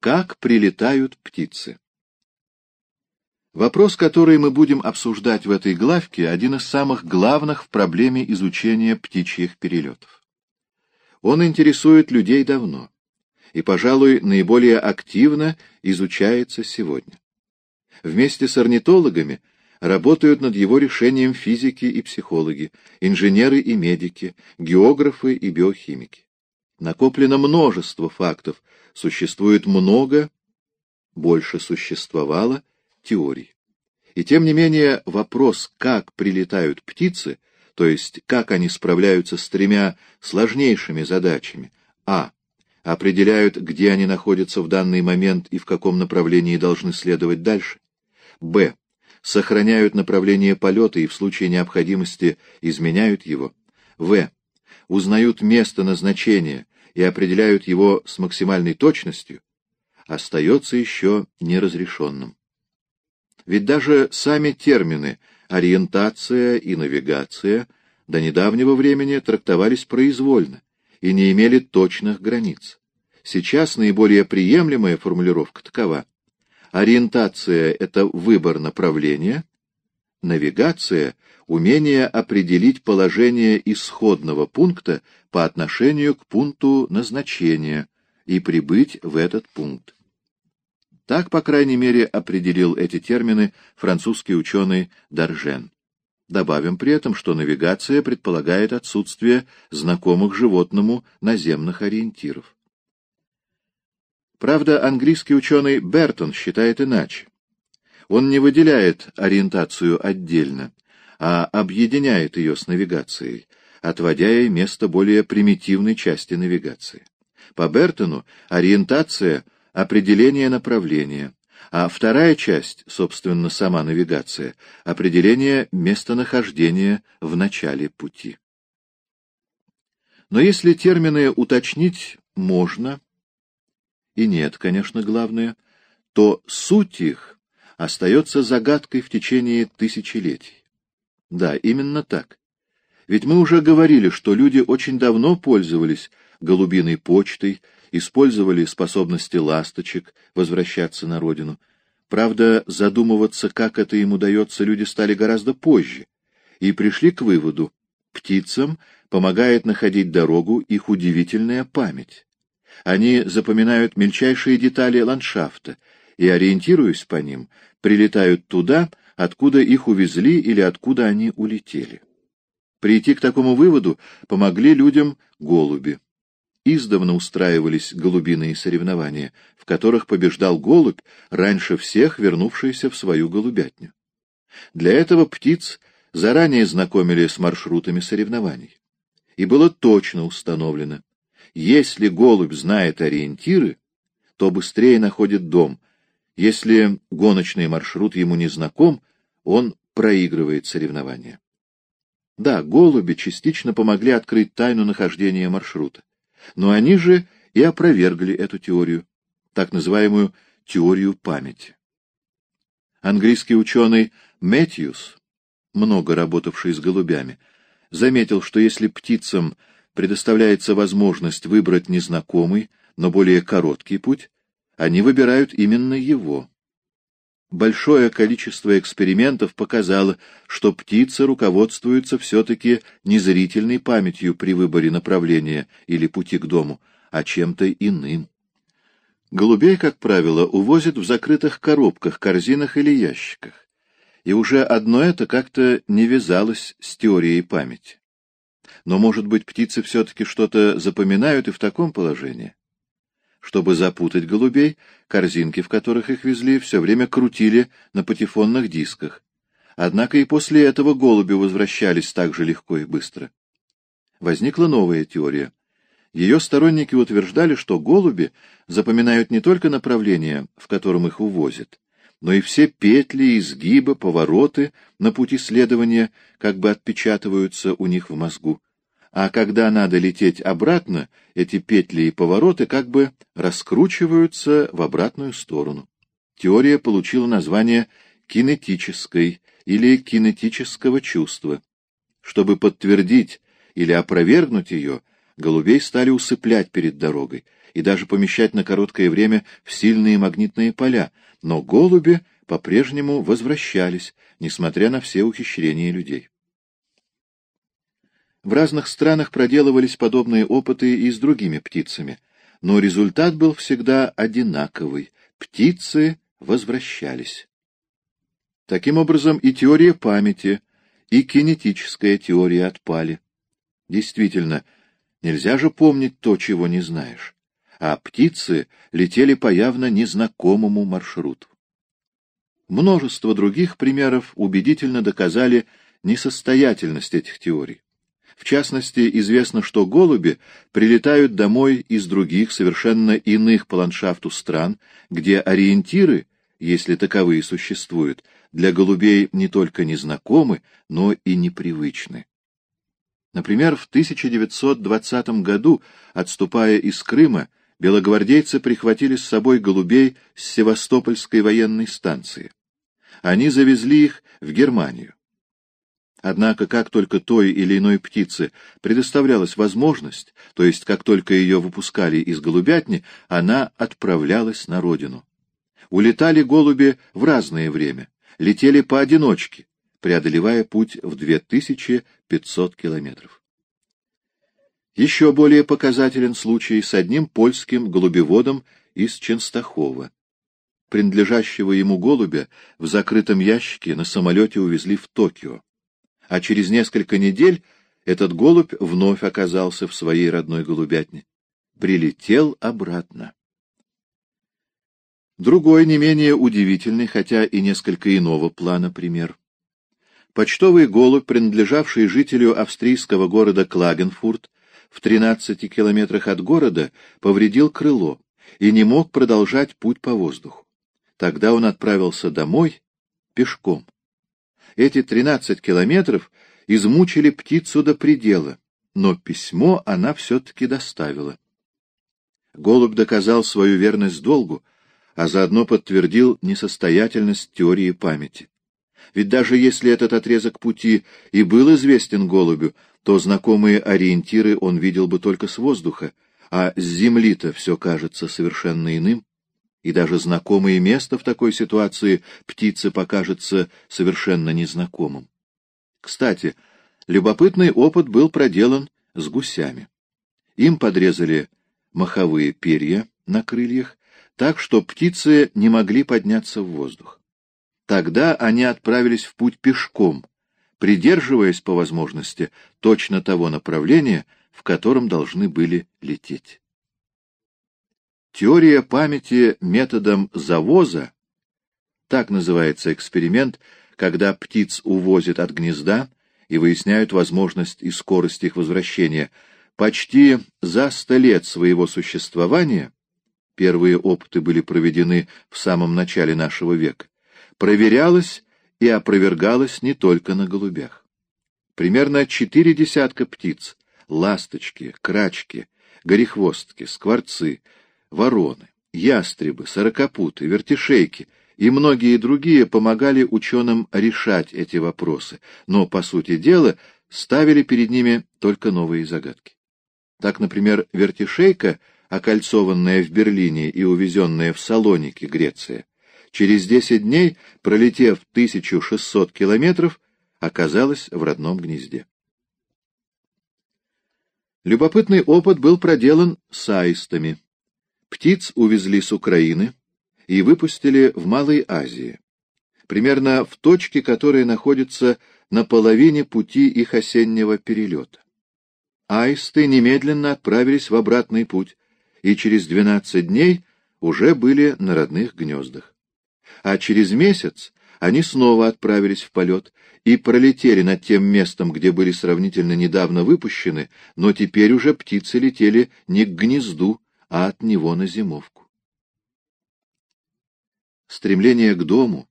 Как прилетают птицы? Вопрос, который мы будем обсуждать в этой главке, один из самых главных в проблеме изучения птичьих перелетов. Он интересует людей давно и, пожалуй, наиболее активно изучается сегодня. Вместе с орнитологами работают над его решением физики и психологи, инженеры и медики, географы и биохимики. Накоплено множество фактов, существует много, больше существовало, теорий. И тем не менее вопрос, как прилетают птицы, то есть как они справляются с тремя сложнейшими задачами, а. определяют, где они находятся в данный момент и в каком направлении должны следовать дальше, б. сохраняют направление полета и в случае необходимости изменяют его, в. узнают место назначения и определяют его с максимальной точностью, остается еще неразрешенным. Ведь даже сами термины «ориентация» и «навигация» до недавнего времени трактовались произвольно и не имели точных границ. Сейчас наиболее приемлемая формулировка такова. Ориентация — это выбор направления, навигация — умение определить положение исходного пункта по отношению к пункту назначения и прибыть в этот пункт. Так, по крайней мере, определил эти термины французский ученый Даржен. Добавим при этом, что навигация предполагает отсутствие знакомых животному наземных ориентиров. Правда, английский ученый Бертон считает иначе. Он не выделяет ориентацию отдельно, а объединяет ее с навигацией, отводя ей место более примитивной части навигации. По Бертону ориентация — определение направления, а вторая часть, собственно, сама навигация, определение местонахождения в начале пути. Но если термины уточнить можно, и нет, конечно, главное, то суть их остается загадкой в течение тысячелетий. Да, именно так. Ведь мы уже говорили, что люди очень давно пользовались голубиной почтой, использовали способности ласточек возвращаться на родину. Правда, задумываться, как это им удается, люди стали гораздо позже, и пришли к выводу, птицам помогает находить дорогу их удивительная память. Они запоминают мельчайшие детали ландшафта и, ориентируясь по ним, прилетают туда, откуда их увезли или откуда они улетели. Прийти к такому выводу помогли людям голуби издавна устраивались голубиные соревнования, в которых побеждал голубь, раньше всех вернувшийся в свою голубятню. Для этого птиц заранее знакомили с маршрутами соревнований. И было точно установлено, если голубь знает ориентиры, то быстрее находит дом. Если гоночный маршрут ему не знаком, он проигрывает соревнования. Да, голуби частично помогли открыть тайну нахождения маршрута. Но они же и опровергли эту теорию, так называемую теорию памяти. Английский ученый Мэтьюс, много работавший с голубями, заметил, что если птицам предоставляется возможность выбрать незнакомый, но более короткий путь, они выбирают именно его. Большое количество экспериментов показало, что птицы руководствуются все-таки не зрительной памятью при выборе направления или пути к дому, а чем-то иным. Голубей, как правило, увозят в закрытых коробках, корзинах или ящиках. И уже одно это как-то не вязалось с теорией памяти. Но, может быть, птицы все-таки что-то запоминают и в таком положении? Чтобы запутать голубей, корзинки, в которых их везли, все время крутили на патефонных дисках. Однако и после этого голуби возвращались так же легко и быстро. Возникла новая теория. Ее сторонники утверждали, что голуби запоминают не только направление, в котором их увозят, но и все петли, изгибы, повороты на пути следования как бы отпечатываются у них в мозгу а когда надо лететь обратно, эти петли и повороты как бы раскручиваются в обратную сторону. Теория получила название кинетической или кинетического чувства. Чтобы подтвердить или опровергнуть ее, голубей стали усыплять перед дорогой, и даже помещать на короткое время в сильные магнитные поля, но голуби по-прежнему возвращались, несмотря на все ухищрения людей. В разных странах проделывались подобные опыты и с другими птицами, но результат был всегда одинаковый — птицы возвращались. Таким образом, и теория памяти, и кинетическая теория отпали. Действительно, нельзя же помнить то, чего не знаешь. А птицы летели по явно незнакомому маршруту. Множество других примеров убедительно доказали несостоятельность этих теорий. В частности, известно, что голуби прилетают домой из других, совершенно иных по ландшафту стран, где ориентиры, если таковые существуют, для голубей не только незнакомы, но и непривычны. Например, в 1920 году, отступая из Крыма, белогвардейцы прихватили с собой голубей с Севастопольской военной станции. Они завезли их в Германию. Однако, как только той или иной птице предоставлялась возможность, то есть как только ее выпускали из голубятни, она отправлялась на родину. Улетали голуби в разное время, летели поодиночке, преодолевая путь в 2500 километров. Еще более показателен случай с одним польским голубеводом из Ченстахова. Принадлежащего ему голубя в закрытом ящике на самолете увезли в Токио а через несколько недель этот голубь вновь оказался в своей родной голубятне. Прилетел обратно. Другой, не менее удивительный, хотя и несколько иного плана пример. Почтовый голубь, принадлежавший жителю австрийского города Клагенфурт, в 13 километрах от города, повредил крыло и не мог продолжать путь по воздуху. Тогда он отправился домой пешком. Эти тринадцать километров измучили птицу до предела, но письмо она все-таки доставила. Голубь доказал свою верность долгу, а заодно подтвердил несостоятельность теории памяти. Ведь даже если этот отрезок пути и был известен голубю, то знакомые ориентиры он видел бы только с воздуха, а с земли-то все кажется совершенно иным и даже знакомое место в такой ситуации птице покажется совершенно незнакомым. Кстати, любопытный опыт был проделан с гусями. Им подрезали маховые перья на крыльях, так что птицы не могли подняться в воздух. Тогда они отправились в путь пешком, придерживаясь по возможности точно того направления, в котором должны были лететь. Теория памяти методом завоза, так называется эксперимент, когда птиц увозят от гнезда и выясняют возможность и скорость их возвращения, почти за сто лет своего существования, первые опыты были проведены в самом начале нашего века, проверялась и опровергалась не только на голубях. Примерно четыре десятка птиц — ласточки, крачки, горехвостки, скворцы — вороны, ястребы, сорокопуты, вертишейки и многие другие помогали ученым решать эти вопросы, но, по сути дела, ставили перед ними только новые загадки. Так, например, вертишейка, окольцованная в Берлине и увезенная в Салоники, Греция, через 10 дней, пролетев 1600 километров, оказалась в родном гнезде. Любопытный опыт был проделан с аистами. Птиц увезли с Украины и выпустили в Малой Азии, примерно в точке, которая находится на половине пути их осеннего перелета. Аисты немедленно отправились в обратный путь и через 12 дней уже были на родных гнездах. А через месяц они снова отправились в полет и пролетели над тем местом, где были сравнительно недавно выпущены, но теперь уже птицы летели не к гнезду, а от него на зимовку. Стремление к дому,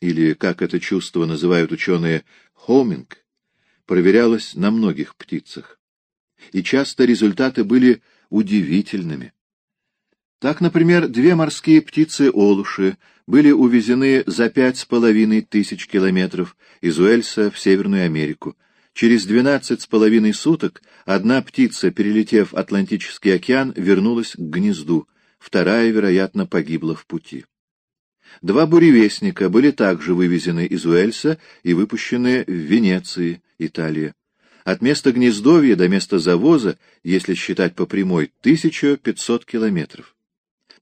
или, как это чувство называют ученые, «хоминг», проверялось на многих птицах, и часто результаты были удивительными. Так, например, две морские птицы-олуши были увезены за пять с половиной тысяч километров из Уэльса в Северную Америку, Через двенадцать с половиной суток одна птица, перелетев Атлантический океан, вернулась к гнезду, вторая, вероятно, погибла в пути. Два буревестника были также вывезены из Уэльса и выпущены в Венеции, Италия. От места гнездовья до места завоза, если считать по прямой, 1500 километров.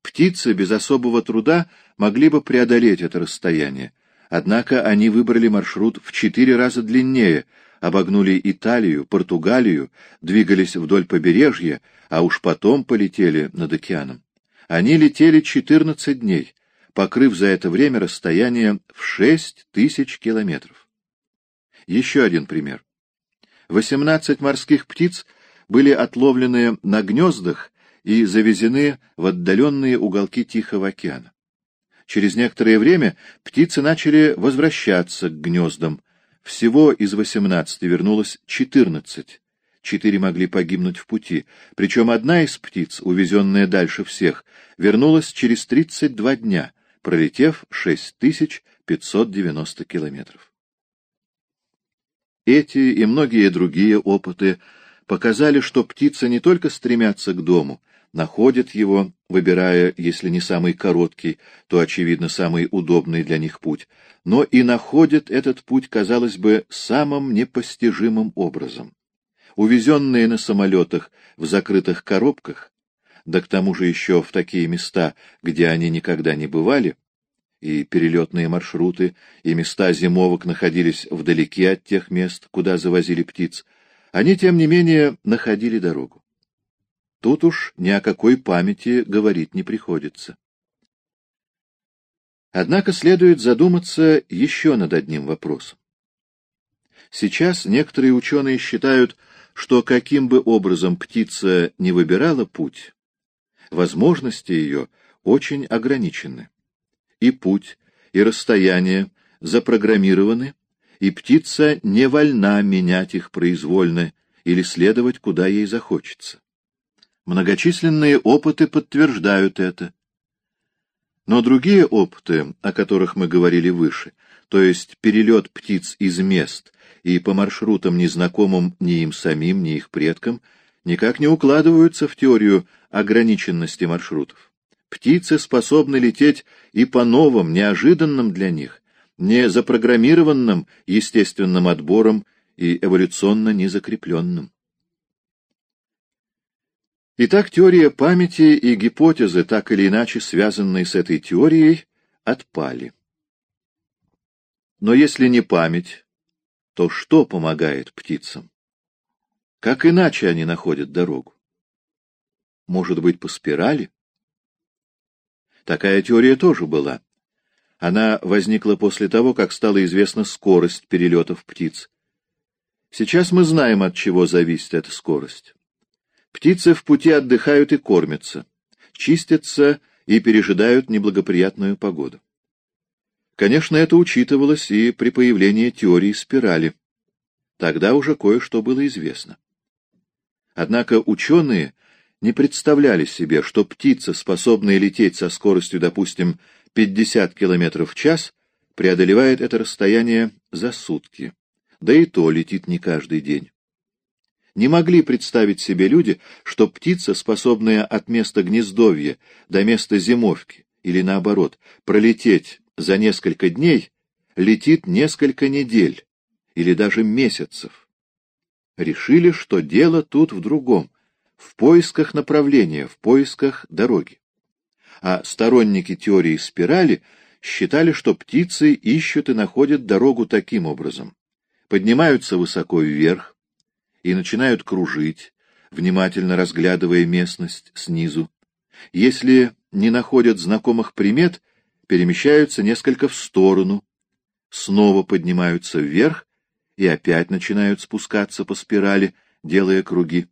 Птицы без особого труда могли бы преодолеть это расстояние, однако они выбрали маршрут в четыре раза длиннее, обогнули Италию, Португалию, двигались вдоль побережья, а уж потом полетели над океаном. Они летели 14 дней, покрыв за это время расстояние в 6 тысяч километров. Еще один пример. 18 морских птиц были отловлены на гнездах и завезены в отдаленные уголки Тихого океана. Через некоторое время птицы начали возвращаться к гнездам. Всего из 18 вернулось 14. Четыре могли погибнуть в пути, причем одна из птиц, увезенная дальше всех, вернулась через 32 дня, пролетев 6590 километров. Эти и многие другие опыты показали, что птицы не только стремятся к дому, находят его, выбирая, если не самый короткий, то, очевидно, самый удобный для них путь, но и находят этот путь, казалось бы, самым непостижимым образом. Увезенные на самолетах в закрытых коробках, да к тому же еще в такие места, где они никогда не бывали, и перелетные маршруты, и места зимовок находились вдалеке от тех мест, куда завозили птиц, они, тем не менее, находили дорогу. Тут уж ни о какой памяти говорить не приходится. Однако следует задуматься еще над одним вопросом. Сейчас некоторые ученые считают, что каким бы образом птица не выбирала путь, возможности ее очень ограничены. И путь, и расстояние запрограммированы, и птица не вольна менять их произвольно или следовать, куда ей захочется. Многочисленные опыты подтверждают это. Но другие опыты, о которых мы говорили выше, то есть перелет птиц из мест и по маршрутам, незнакомым ни им самим, ни их предкам, никак не укладываются в теорию ограниченности маршрутов. Птицы способны лететь и по новым, неожиданным для них, не запрограммированным естественным отбором и эволюционно незакрепленным. Итак, теория памяти и гипотезы, так или иначе связанные с этой теорией, отпали. Но если не память, то что помогает птицам? Как иначе они находят дорогу? Может быть, по спирали? Такая теория тоже была. Она возникла после того, как стала известна скорость перелетов птиц. Сейчас мы знаем, от чего зависит эта скорость. Птицы в пути отдыхают и кормятся, чистятся и пережидают неблагоприятную погоду. Конечно, это учитывалось и при появлении теории спирали. Тогда уже кое-что было известно. Однако ученые не представляли себе, что птица, способная лететь со скоростью, допустим, 50 км в час, преодолевает это расстояние за сутки. Да и то летит не каждый день. Не могли представить себе люди, что птица, способная от места гнездовья до места зимовки, или наоборот, пролететь за несколько дней, летит несколько недель или даже месяцев. Решили, что дело тут в другом, в поисках направления, в поисках дороги. А сторонники теории спирали считали, что птицы ищут и находят дорогу таким образом. Поднимаются высоко вверх, и начинают кружить, внимательно разглядывая местность снизу. Если не находят знакомых примет, перемещаются несколько в сторону, снова поднимаются вверх и опять начинают спускаться по спирали, делая круги.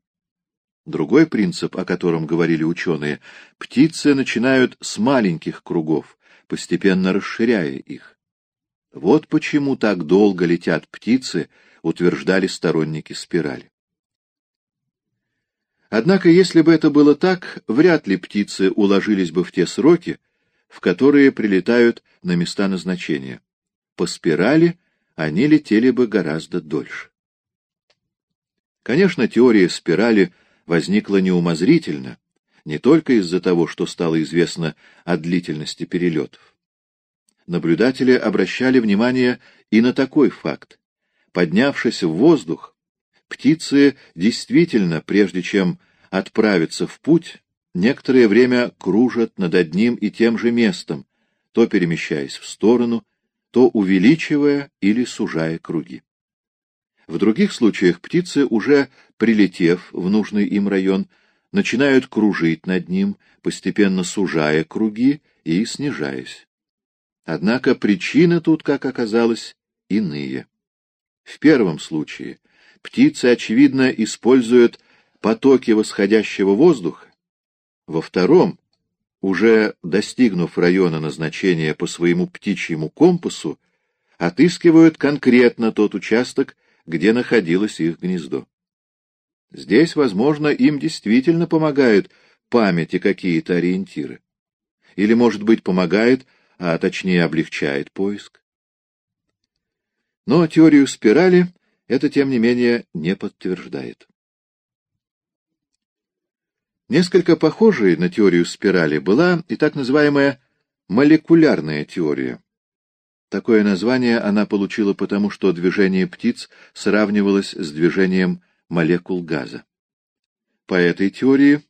Другой принцип, о котором говорили ученые, птицы начинают с маленьких кругов, постепенно расширяя их. Вот почему так долго летят птицы, утверждали сторонники спирали. Однако, если бы это было так, вряд ли птицы уложились бы в те сроки, в которые прилетают на места назначения. По спирали они летели бы гораздо дольше. Конечно, теория спирали возникла неумозрительно, не только из-за того, что стало известно о длительности перелетов. Наблюдатели обращали внимание и на такой факт. Поднявшись в воздух, птицы действительно, прежде чем отправиться в путь, некоторое время кружат над одним и тем же местом, то перемещаясь в сторону, то увеличивая или сужая круги. В других случаях птицы, уже прилетев в нужный им район, начинают кружить над ним, постепенно сужая круги и снижаясь. Однако причины тут, как оказалось, иные. В первом случае птицы, очевидно, используют потоки восходящего воздуха. Во втором, уже достигнув района назначения по своему птичьему компасу, отыскивают конкретно тот участок, где находилось их гнездо. Здесь, возможно, им действительно помогают памяти какие-то ориентиры. Или, может быть, помогает, а точнее облегчает поиск. Но теорию спирали это, тем не менее, не подтверждает. Несколько похожей на теорию спирали была и так называемая молекулярная теория. Такое название она получила потому, что движение птиц сравнивалось с движением молекул газа. По этой теории,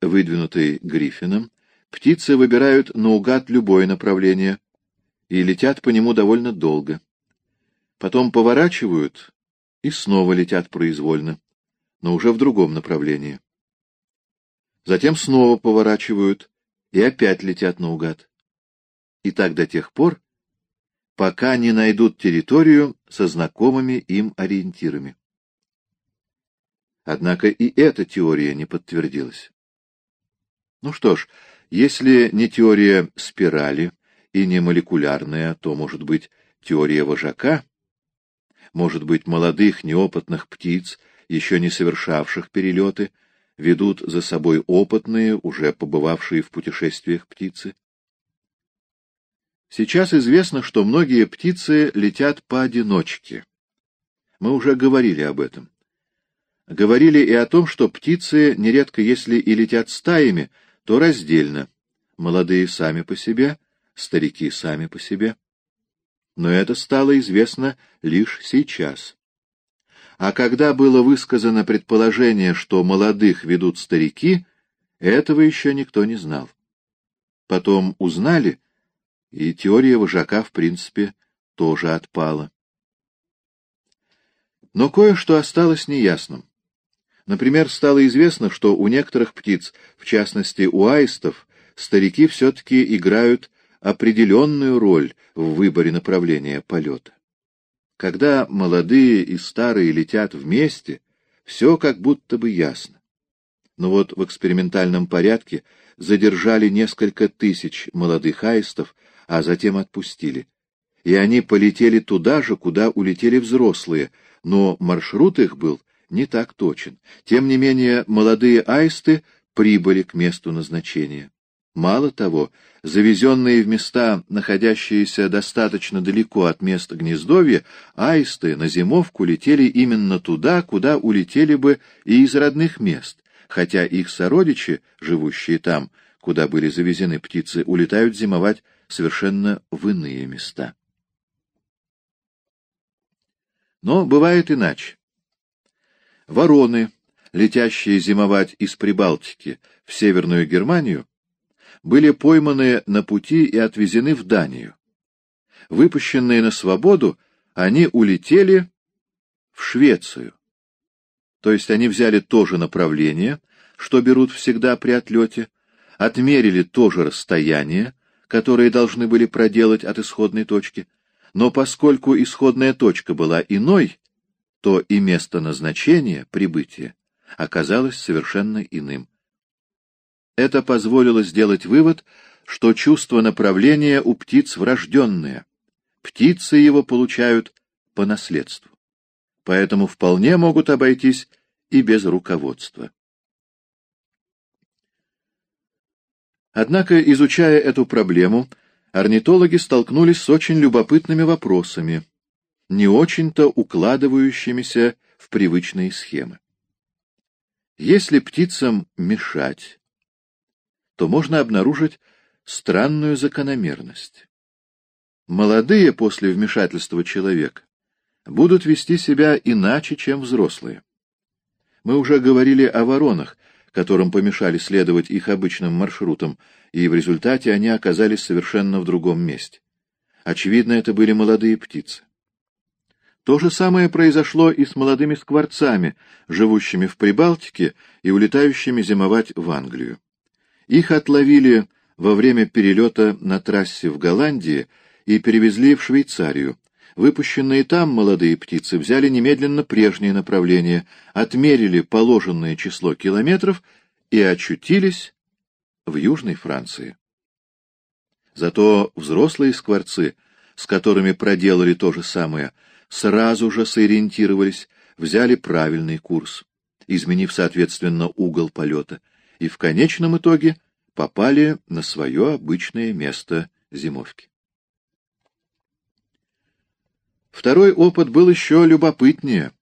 выдвинутой Гриффином, птицы выбирают наугад любое направление и летят по нему довольно долго. Потом поворачивают и снова летят произвольно, но уже в другом направлении. Затем снова поворачивают и опять летят наугад. И так до тех пор, пока не найдут территорию со знакомыми им ориентирами. Однако и эта теория не подтвердилась. Ну что ж, если не теория спирали и не молекулярная, то, может быть, теория вожака, может быть, молодых неопытных птиц, еще не совершавших перелеты, ведут за собой опытные, уже побывавшие в путешествиях птицы. Сейчас известно, что многие птицы летят поодиночке. Мы уже говорили об этом. Говорили и о том, что птицы, нередко если и летят стаями, то раздельно. Молодые сами по себе, старики сами по себе. Но это стало известно лишь сейчас. А когда было высказано предположение, что молодых ведут старики, этого еще никто не знал. Потом узнали, и теория вожака, в принципе, тоже отпала. Но кое-что осталось неясным. Например, стало известно, что у некоторых птиц, в частности у аистов, старики все-таки играют определенную роль в выборе направления полета. Когда молодые и старые летят вместе, все как будто бы ясно. Но вот в экспериментальном порядке задержали несколько тысяч молодых аистов, а затем отпустили. И они полетели туда же, куда улетели взрослые, но маршрут их был не так точен. Тем не менее, молодые аисты прибыли к месту назначения. Мало того, завезенные в места, находящиеся достаточно далеко от места гнездовья, аисты на зимовку летели именно туда, куда улетели бы и из родных мест, хотя их сородичи, живущие там, куда были завезены птицы, улетают зимовать совершенно в иные места. Но бывает иначе. Вороны, летящие зимовать из Прибалтики в Северную Германию, были пойманы на пути и отвезены в Данию. Выпущенные на свободу, они улетели в Швецию. То есть они взяли то же направление, что берут всегда при отлете, отмерили то же расстояние, которое должны были проделать от исходной точки, но поскольку исходная точка была иной, то и место назначения, прибытия, оказалось совершенно иным. Это позволило сделать вывод, что чувство направления у птиц врожденное. Птицы его получают по наследству. Поэтому вполне могут обойтись и без руководства. Однако, изучая эту проблему, орнитологи столкнулись с очень любопытными вопросами, не очень-то укладывающимися в привычные схемы. Если птицам мешать, то можно обнаружить странную закономерность. Молодые после вмешательства человека будут вести себя иначе, чем взрослые. Мы уже говорили о воронах, которым помешали следовать их обычным маршрутам, и в результате они оказались совершенно в другом месте. Очевидно, это были молодые птицы. То же самое произошло и с молодыми скворцами, живущими в Прибалтике и улетающими зимовать в Англию. Их отловили во время перелета на трассе в Голландии и перевезли в Швейцарию. Выпущенные там молодые птицы взяли немедленно прежнее направление, отмерили положенное число километров и очутились в Южной Франции. Зато взрослые скворцы, с которыми проделали то же самое, сразу же сориентировались, взяли правильный курс, изменив, соответственно, угол полета, и в конечном итоге попали на свое обычное место зимовки. Второй опыт был еще любопытнее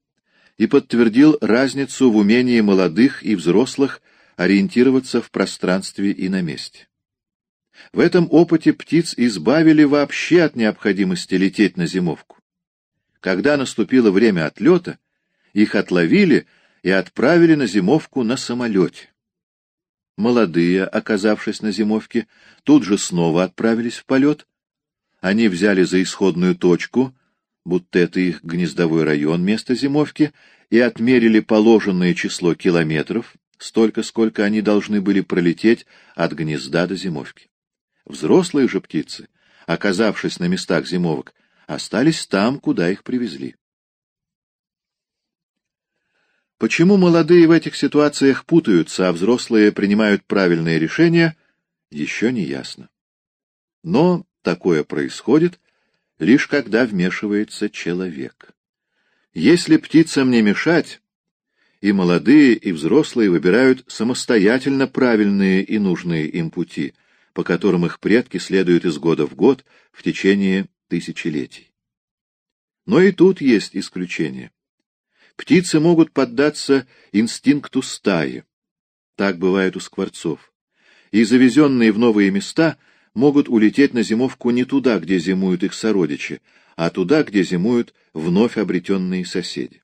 и подтвердил разницу в умении молодых и взрослых ориентироваться в пространстве и на месте. В этом опыте птиц избавили вообще от необходимости лететь на зимовку. Когда наступило время отлета, их отловили и отправили на зимовку на самолете. Молодые, оказавшись на зимовке, тут же снова отправились в полет. Они взяли за исходную точку, будто это их гнездовой район, место зимовки, и отмерили положенное число километров, столько, сколько они должны были пролететь от гнезда до зимовки. Взрослые же птицы, оказавшись на местах зимовок, остались там, куда их привезли. Почему молодые в этих ситуациях путаются, а взрослые принимают правильные решения, еще не ясно. Но такое происходит, лишь когда вмешивается человек. Если птицам не мешать, и молодые, и взрослые выбирают самостоятельно правильные и нужные им пути, по которым их предки следуют из года в год в течение тысячелетий. Но и тут есть исключение. Птицы могут поддаться инстинкту стаи. Так бывает у скворцов. И завезенные в новые места могут улететь на зимовку не туда, где зимуют их сородичи, а туда, где зимуют вновь обретенные соседи.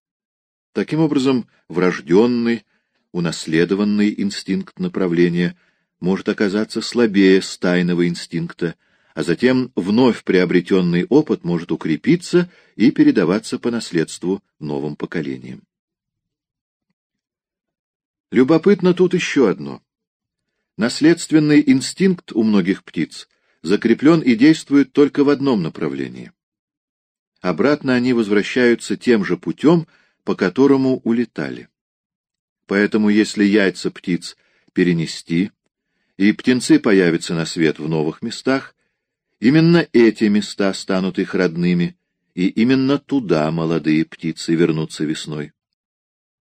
Таким образом, врожденный, унаследованный инстинкт направления может оказаться слабее стайного инстинкта, а затем вновь приобретенный опыт может укрепиться и передаваться по наследству новым поколениям. Любопытно тут еще одно. Наследственный инстинкт у многих птиц закреплен и действует только в одном направлении. Обратно они возвращаются тем же путем, по которому улетали. Поэтому если яйца птиц перенести, и птенцы появятся на свет в новых местах, Именно эти места станут их родными, и именно туда молодые птицы вернутся весной.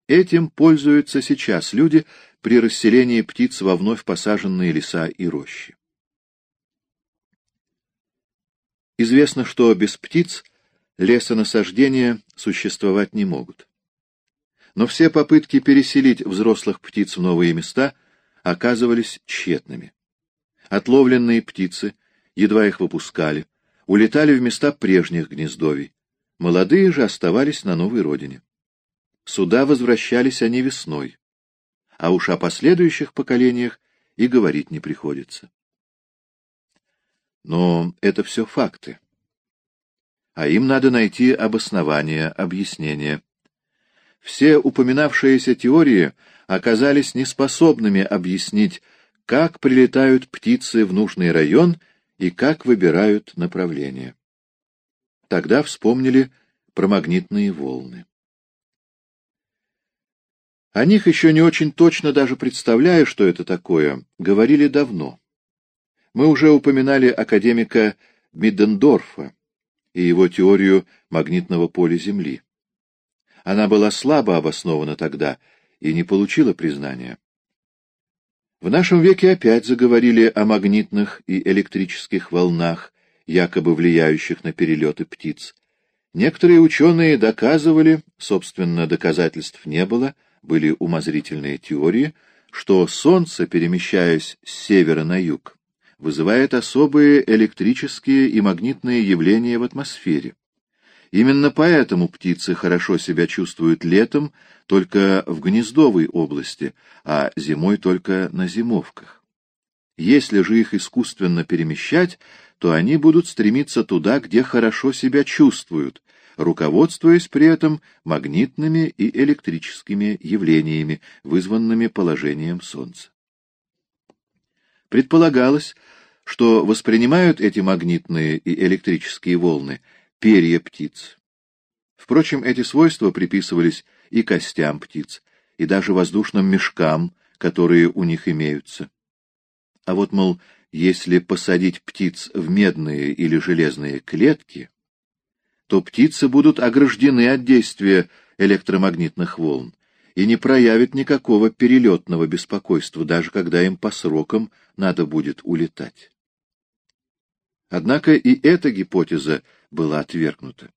Этим пользуются сейчас люди при расселении птиц во вновь посаженные леса и рощи. Известно, что без птиц лесонасаждения существовать не могут. Но все попытки переселить взрослых птиц в новые места оказывались тщетными. Отловленные птицы едва их выпускали, улетали в места прежних гнездовий. Молодые же оставались на новой родине. Сюда возвращались они весной, а уж о последующих поколениях и говорить не приходится. Но это все факты. А им надо найти обоснование, объяснение. Все упоминавшиеся теории оказались неспособными объяснить, как прилетают птицы в нужный район и как выбирают направление. Тогда вспомнили про магнитные волны. О них еще не очень точно даже представляю, что это такое, говорили давно. Мы уже упоминали академика Миддендорфа и его теорию магнитного поля Земли. Она была слабо обоснована тогда и не получила признания. В нашем веке опять заговорили о магнитных и электрических волнах, якобы влияющих на перелеты птиц. Некоторые ученые доказывали, собственно, доказательств не было, были умозрительные теории, что Солнце, перемещаясь с севера на юг, вызывает особые электрические и магнитные явления в атмосфере. Именно поэтому птицы хорошо себя чувствуют летом только в гнездовой области, а зимой только на зимовках. Если же их искусственно перемещать, то они будут стремиться туда, где хорошо себя чувствуют, руководствуясь при этом магнитными и электрическими явлениями, вызванными положением Солнца. Предполагалось, что воспринимают эти магнитные и электрические волны перья птиц. Впрочем, эти свойства приписывались и костям птиц, и даже воздушным мешкам, которые у них имеются. А вот, мол, если посадить птиц в медные или железные клетки, то птицы будут ограждены от действия электромагнитных волн и не проявят никакого перелетного беспокойства, даже когда им по срокам надо будет улетать. Однако и эта гипотеза была отвергнута.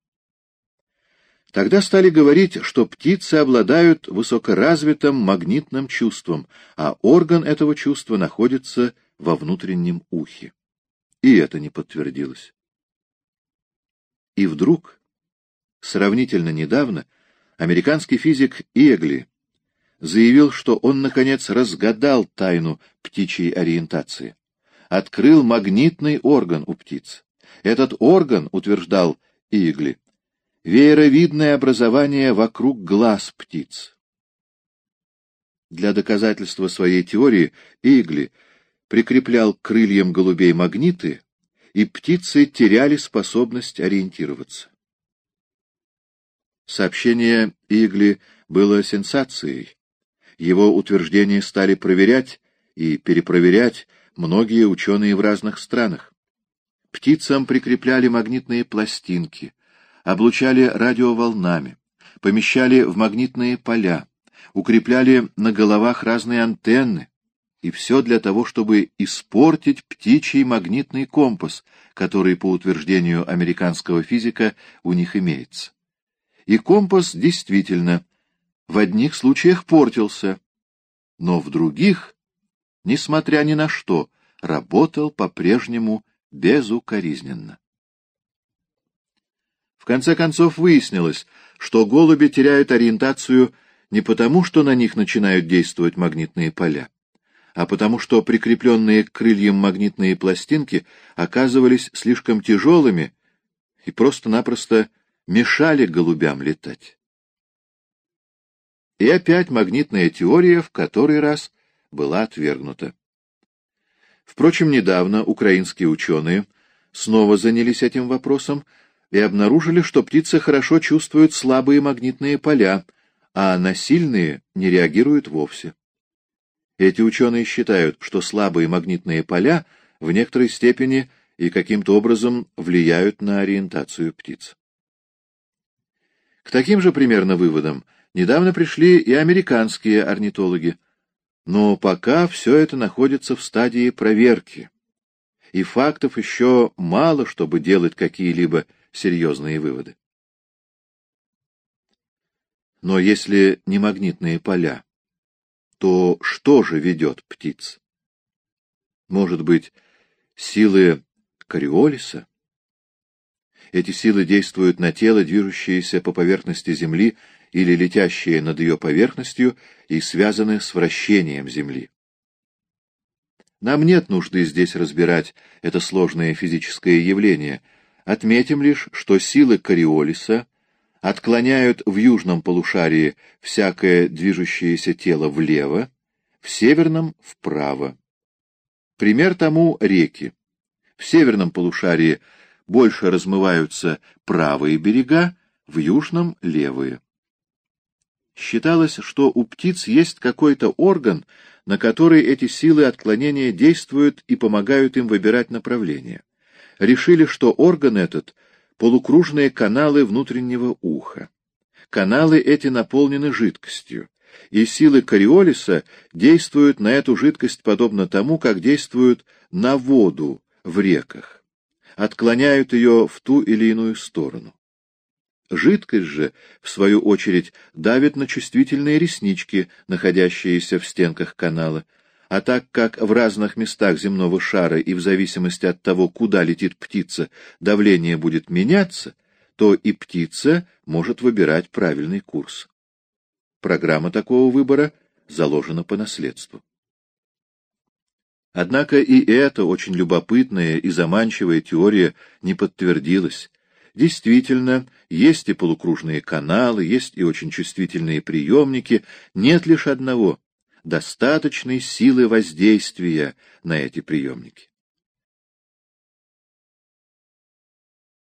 Тогда стали говорить, что птицы обладают высокоразвитым магнитным чувством, а орган этого чувства находится во внутреннем ухе. И это не подтвердилось. И вдруг, сравнительно недавно, американский физик Игли заявил, что он, наконец, разгадал тайну птичьей ориентации открыл магнитный орган у птиц. Этот орган, утверждал Игли, вееровидное образование вокруг глаз птиц. Для доказательства своей теории Игли прикреплял к крыльям голубей магниты, и птицы теряли способность ориентироваться. Сообщение Игли было сенсацией. Его утверждения стали проверять и перепроверять многие ученые в разных странах. Птицам прикрепляли магнитные пластинки, облучали радиоволнами, помещали в магнитные поля, укрепляли на головах разные антенны, и все для того, чтобы испортить птичий магнитный компас, который, по утверждению американского физика, у них имеется. И компас действительно в одних случаях портился, но в других несмотря ни на что, работал по-прежнему безукоризненно. В конце концов выяснилось, что голуби теряют ориентацию не потому, что на них начинают действовать магнитные поля, а потому что прикрепленные к крыльям магнитные пластинки оказывались слишком тяжелыми и просто-напросто мешали голубям летать. И опять магнитная теория в который раз была отвергнута. Впрочем, недавно украинские ученые снова занялись этим вопросом и обнаружили, что птицы хорошо чувствуют слабые магнитные поля, а на сильные не реагируют вовсе. Эти ученые считают, что слабые магнитные поля в некоторой степени и каким-то образом влияют на ориентацию птиц. К таким же примерно выводам недавно пришли и американские орнитологи. Но пока все это находится в стадии проверки, и фактов еще мало, чтобы делать какие-либо серьезные выводы. Но если не магнитные поля, то что же ведет птиц? Может быть, силы Кориолиса? Эти силы действуют на тело, движущееся по поверхности Земли, или летящие над ее поверхностью и связаны с вращением Земли. Нам нет нужды здесь разбирать это сложное физическое явление. Отметим лишь, что силы Кориолиса отклоняют в южном полушарии всякое движущееся тело влево, в северном — вправо. Пример тому — реки. В северном полушарии больше размываются правые берега, в южном — левые. Считалось, что у птиц есть какой-то орган, на который эти силы отклонения действуют и помогают им выбирать направление. Решили, что орган этот — полукружные каналы внутреннего уха. Каналы эти наполнены жидкостью, и силы кориолиса действуют на эту жидкость подобно тому, как действуют на воду в реках, отклоняют ее в ту или иную сторону. Жидкость же, в свою очередь, давит на чувствительные реснички, находящиеся в стенках канала, а так как в разных местах земного шара и в зависимости от того, куда летит птица, давление будет меняться, то и птица может выбирать правильный курс. Программа такого выбора заложена по наследству. Однако и эта очень любопытная и заманчивая теория не подтвердилась. Действительно, есть и полукружные каналы, есть и очень чувствительные приемники, нет лишь одного — достаточной силы воздействия на эти приемники.